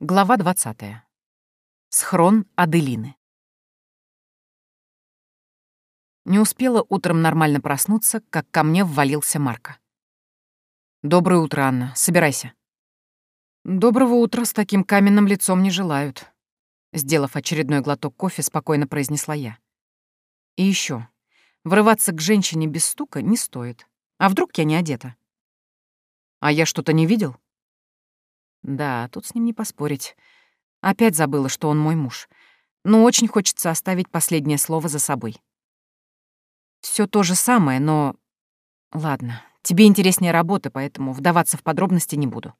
Глава 20. Схрон Аделины. Не успела утром нормально проснуться, как ко мне ввалился Марко. «Доброе утро, Анна. Собирайся». «Доброго утра с таким каменным лицом не желают», — сделав очередной глоток кофе, спокойно произнесла я. «И еще, врываться к женщине без стука не стоит. А вдруг я не одета?» «А я что-то не видел?» Да, тут с ним не поспорить. Опять забыла, что он мой муж. Но очень хочется оставить последнее слово за собой. Все то же самое, но... Ладно, тебе интереснее работа, поэтому вдаваться в подробности не буду.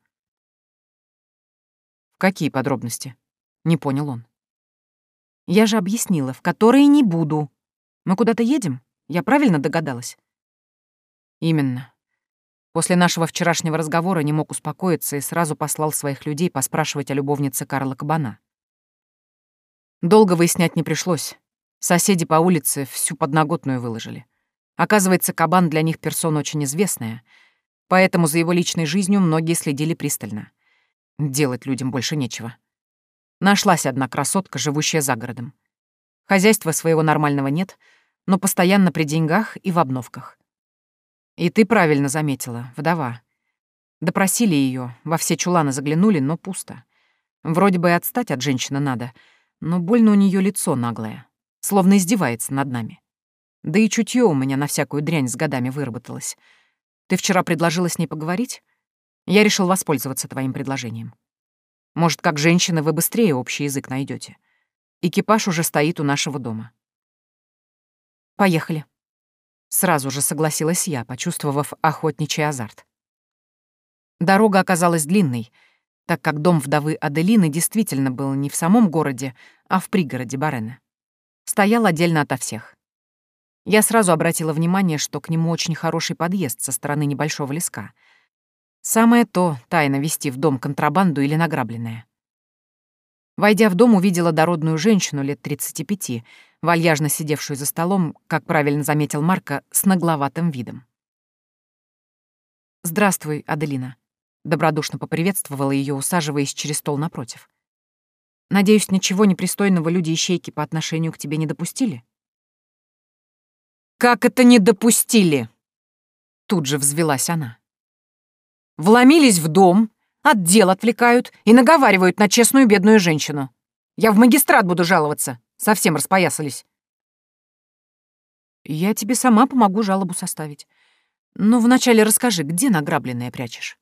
В какие подробности? Не понял он. Я же объяснила, в которые не буду. Мы куда-то едем? Я правильно догадалась? Именно. После нашего вчерашнего разговора не мог успокоиться и сразу послал своих людей поспрашивать о любовнице Карла Кабана. Долго выяснять не пришлось. Соседи по улице всю подноготную выложили. Оказывается, Кабан для них персона очень известная, поэтому за его личной жизнью многие следили пристально. Делать людям больше нечего. Нашлась одна красотка, живущая за городом. Хозяйства своего нормального нет, но постоянно при деньгах и в обновках. И ты правильно заметила, вдова. Допросили ее, во все чуланы заглянули, но пусто. Вроде бы и отстать от женщины надо, но больно у нее лицо наглое, словно издевается над нами. Да и чутье у меня на всякую дрянь с годами выработалось. Ты вчера предложила с ней поговорить? Я решил воспользоваться твоим предложением. Может, как женщина вы быстрее общий язык найдете. Экипаж уже стоит у нашего дома. Поехали. Сразу же согласилась я, почувствовав охотничий азарт. Дорога оказалась длинной, так как дом вдовы Аделины действительно был не в самом городе, а в пригороде Барена. Стоял отдельно ото всех. Я сразу обратила внимание, что к нему очень хороший подъезд со стороны небольшого леска. Самое то тайно вести в дом контрабанду или награбленное. Войдя в дом, увидела дородную женщину лет 35, вальяжно сидевшую за столом, как правильно заметил Марко, с нагловатым видом. «Здравствуй, Аделина», — добродушно поприветствовала ее, усаживаясь через стол напротив. «Надеюсь, ничего непристойного люди-ищейки по отношению к тебе не допустили?» «Как это не допустили?» Тут же взвелась она. «Вломились в дом, Отдел отвлекают и наговаривают на честную бедную женщину. Я в магистрат буду жаловаться. Совсем распоясались. Я тебе сама помогу жалобу составить. Но вначале расскажи, где награбленное прячешь?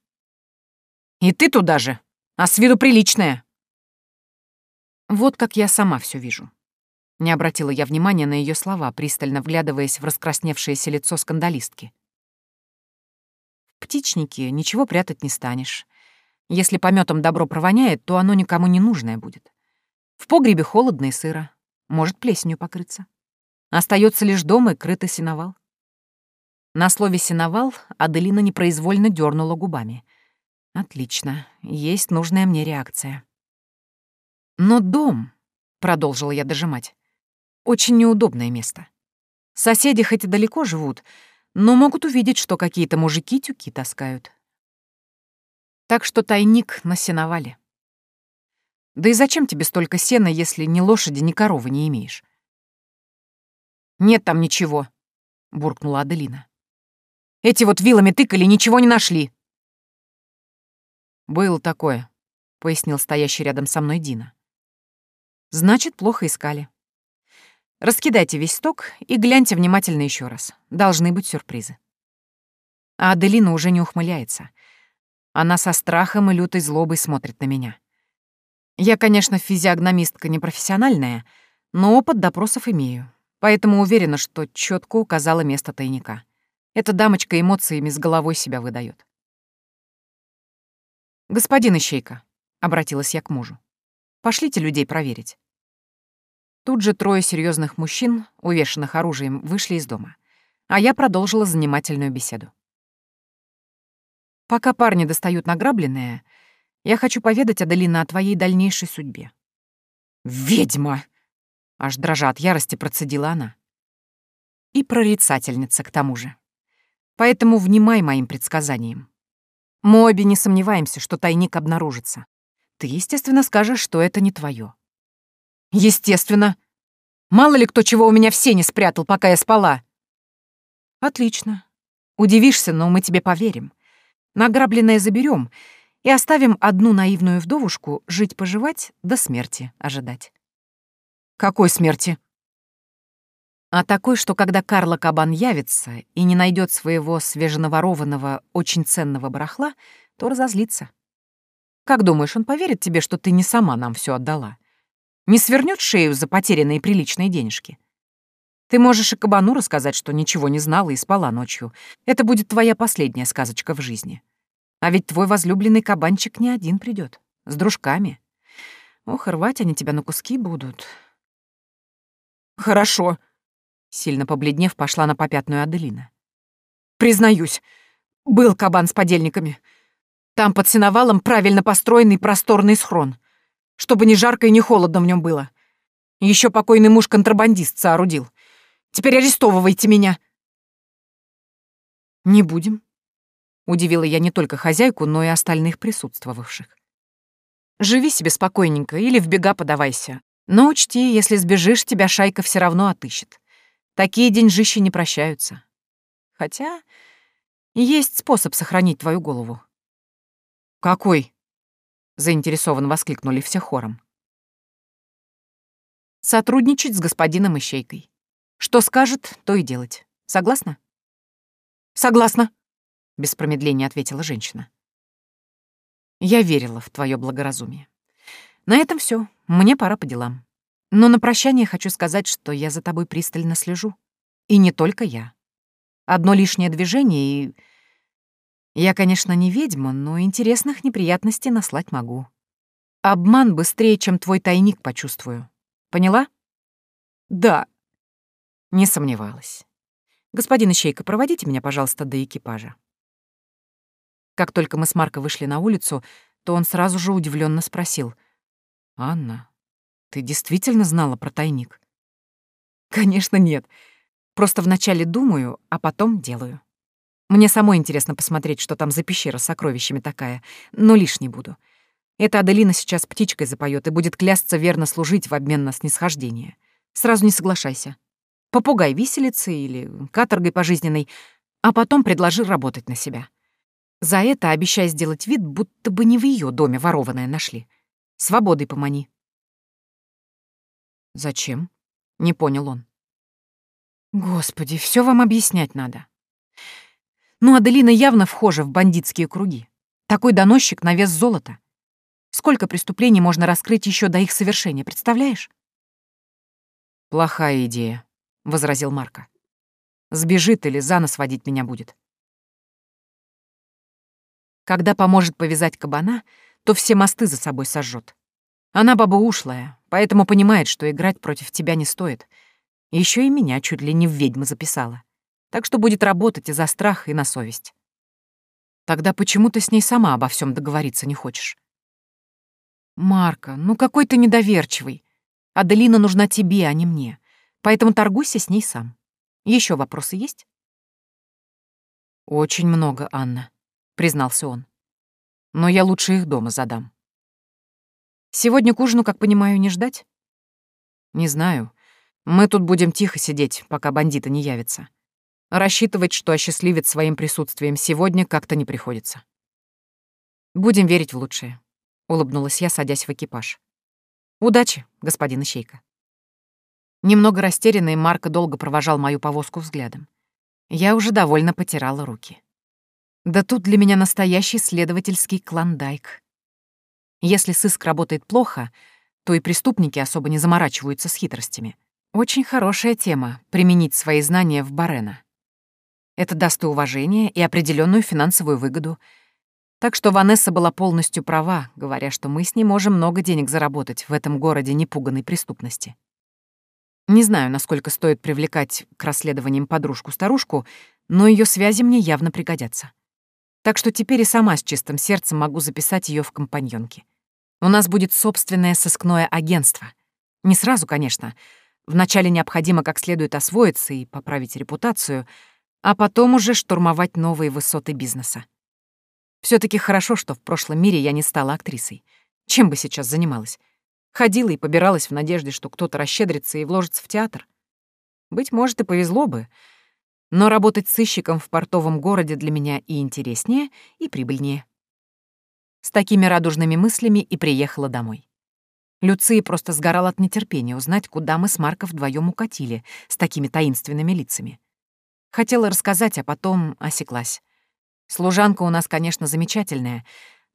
И ты туда же, а с виду приличная. Вот как я сама все вижу. Не обратила я внимания на ее слова, пристально вглядываясь в раскрасневшееся лицо скандалистки. В птичнике ничего прятать не станешь. Если пометом добро провоняет, то оно никому не нужное будет. В погребе холодно и сыро, может плесенью покрыться. Остается лишь дом и крытый сеновал. На слове «сеновал» Аделина непроизвольно дернула губами. «Отлично, есть нужная мне реакция». «Но дом», — продолжила я дожимать, — «очень неудобное место. Соседи хоть и далеко живут, но могут увидеть, что какие-то мужики тюки таскают. Так что тайник на сеновале. Да и зачем тебе столько сена, если ни лошади, ни коровы не имеешь? Нет там ничего, буркнула Аделина. Эти вот вилами тыкали, ничего не нашли. Было такое, пояснил стоящий рядом со мной Дина. Значит, плохо искали. Раскидайте весь сток и гляньте внимательно еще раз. Должны быть сюрпризы. А Аделина уже не ухмыляется — она со страхом и лютой злобой смотрит на меня. Я, конечно, физиогномистка непрофессиональная, но опыт допросов имею, поэтому уверена, что четко указала место тайника. Эта дамочка эмоциями с головой себя выдает. «Господин Ищейка», — обратилась я к мужу, — «пошлите людей проверить». Тут же трое серьезных мужчин, увешанных оружием, вышли из дома, а я продолжила занимательную беседу. Пока парни достают награбленное, я хочу поведать, Аделина, о твоей дальнейшей судьбе. «Ведьма!» — аж дрожа от ярости процедила она. И прорицательница, к тому же. Поэтому внимай моим предсказаниям. Мы обе не сомневаемся, что тайник обнаружится. Ты естественно, скажешь, что это не твое. Естественно. Мало ли кто чего у меня в сене спрятал, пока я спала. Отлично. Удивишься, но мы тебе поверим. Награбленное заберем и оставим одну наивную вдовушку жить-поживать до смерти ожидать. Какой смерти? А такой, что когда Карла Кабан явится и не найдет своего свеженаворованного, очень ценного барахла, то разозлится. Как думаешь, он поверит тебе, что ты не сама нам все отдала? Не свернет шею за потерянные приличные денежки? Ты можешь и кабану рассказать, что ничего не знала и спала ночью. Это будет твоя последняя сказочка в жизни. А ведь твой возлюбленный кабанчик не один придет, с дружками. Ох, рвать они тебя на куски будут. Хорошо. Сильно побледнев, пошла на попятную Аделина. Признаюсь, был кабан с подельниками. Там под сеновалом правильно построенный просторный схрон, чтобы ни жарко и ни холодно в нем было. Еще покойный муж-контрабандист соорудил. Теперь арестовывайте меня. Не будем. Удивила я не только хозяйку, но и остальных присутствовавших. Живи себе спокойненько или в бега подавайся. Но учти, если сбежишь, тебя шайка все равно отыщет. Такие деньжищи не прощаются. Хотя есть способ сохранить твою голову. «Какой?» — заинтересованно воскликнули все хором. «Сотрудничать с господином Ищейкой. Что скажет, то и делать. Согласна?» «Согласна», — без промедления ответила женщина. «Я верила в твое благоразумие. На этом все. Мне пора по делам. Но на прощание хочу сказать, что я за тобой пристально слежу. И не только я. Одно лишнее движение и я, конечно, не ведьма, но интересных неприятностей наслать могу. Обман быстрее, чем твой тайник почувствую. Поняла? Да. Не сомневалась. Господин Ищейка, проводите меня, пожалуйста, до экипажа. Как только мы с Марко вышли на улицу, то он сразу же удивленно спросил. «Анна, ты действительно знала про тайник?» «Конечно нет. Просто вначале думаю, а потом делаю». Мне самой интересно посмотреть, что там за пещера с сокровищами такая, но лишь не буду. Эта Аделина сейчас птичкой запоет и будет клясться верно служить в обмен на снисхождение. Сразу не соглашайся. Попугай виселицы или каторгой пожизненной, а потом предложи работать на себя. За это обещай сделать вид, будто бы не в ее доме ворованное нашли. Свободой помани. «Зачем?» — не понял он. «Господи, все вам объяснять надо. Ну, Аделина явно вхожа в бандитские круги. Такой доносчик на вес золота. Сколько преступлений можно раскрыть еще до их совершения, представляешь? «Плохая идея», — возразил Марко. «Сбежит или за нос водить меня будет». Когда поможет повязать кабана, то все мосты за собой сожжет. Она баба ушлая, поэтому понимает, что играть против тебя не стоит. Еще и меня чуть ли не в ведьмы записала так что будет работать и за страх, и на совесть. Тогда почему ты с ней сама обо всем договориться не хочешь? Марка, ну какой ты недоверчивый. Аделина нужна тебе, а не мне. Поэтому торгуйся с ней сам. Еще вопросы есть? Очень много, Анна, признался он. Но я лучше их дома задам. Сегодня к ужину, как понимаю, не ждать? Не знаю. Мы тут будем тихо сидеть, пока бандиты не явятся. Рассчитывать, что осчастливит своим присутствием сегодня, как-то не приходится. «Будем верить в лучшее», — улыбнулась я, садясь в экипаж. «Удачи, господин Ищейка». Немного растерянный, Марко долго провожал мою повозку взглядом. Я уже довольно потирала руки. Да тут для меня настоящий следовательский клондайк. Если сыск работает плохо, то и преступники особо не заморачиваются с хитростями. Очень хорошая тема — применить свои знания в Барена. Это даст и уважение, и определенную финансовую выгоду. Так что Ванесса была полностью права, говоря, что мы с ней можем много денег заработать в этом городе непуганной преступности. Не знаю, насколько стоит привлекать к расследованиям подружку-старушку, но ее связи мне явно пригодятся. Так что теперь и сама с чистым сердцем могу записать ее в компаньонки. У нас будет собственное сыскное агентство. Не сразу, конечно. Вначале необходимо как следует освоиться и поправить репутацию — а потом уже штурмовать новые высоты бизнеса. все таки хорошо, что в прошлом мире я не стала актрисой. Чем бы сейчас занималась? Ходила и побиралась в надежде, что кто-то расщедрится и вложится в театр. Быть может, и повезло бы, но работать сыщиком в портовом городе для меня и интереснее, и прибыльнее. С такими радужными мыслями и приехала домой. Люция просто сгорала от нетерпения узнать, куда мы с Марко вдвоем укатили с такими таинственными лицами. Хотела рассказать, а потом осеклась. Служанка у нас, конечно, замечательная,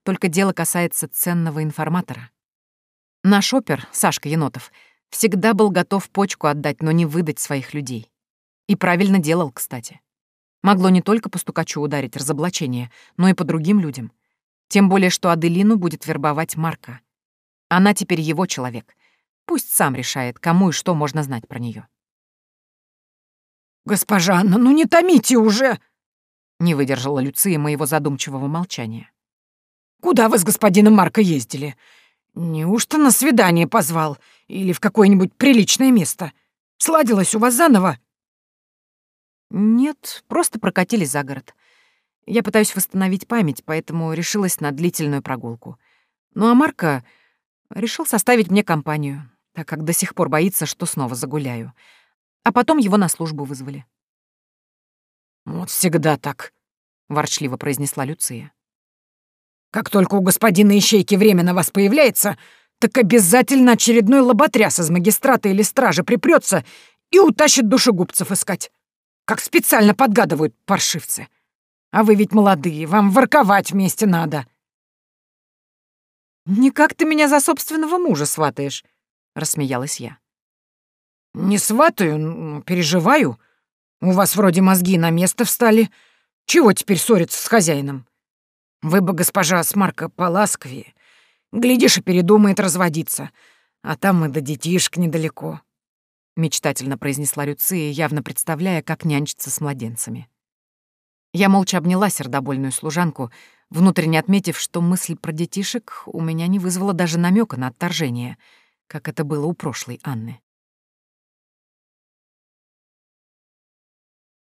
только дело касается ценного информатора. Наш опер, Сашка Енотов, всегда был готов почку отдать, но не выдать своих людей. И правильно делал, кстати. Могло не только по стукачу ударить разоблачение, но и по другим людям. Тем более, что Аделину будет вербовать Марка. Она теперь его человек. Пусть сам решает, кому и что можно знать про нее. «Госпожа Анна, ну не томите уже!» Не выдержала Люция моего задумчивого молчания. «Куда вы с господином Марко ездили? Неужто на свидание позвал? Или в какое-нибудь приличное место? Сладилось у вас заново?» «Нет, просто прокатились за город. Я пытаюсь восстановить память, поэтому решилась на длительную прогулку. Ну а Марко решил составить мне компанию, так как до сих пор боится, что снова загуляю. А потом его на службу вызвали. «Вот всегда так», — ворчливо произнесла Люция. «Как только у господина Ищейки время на вас появляется, так обязательно очередной лоботряс из магистрата или стражи припрется и утащит душегубцев искать. Как специально подгадывают паршивцы. А вы ведь молодые, вам ворковать вместе надо». «Никак ты меня за собственного мужа сватаешь», — рассмеялась я. «Не сватаю, переживаю. У вас вроде мозги на место встали. Чего теперь ссориться с хозяином? Вы бы, госпожа Смарка, поласковее. Глядишь, и передумает разводиться. А там мы до детишек недалеко», — мечтательно произнесла Люция, явно представляя, как нянчиться с младенцами. Я молча обняла сердобольную служанку, внутренне отметив, что мысль про детишек у меня не вызвала даже намека на отторжение, как это было у прошлой Анны.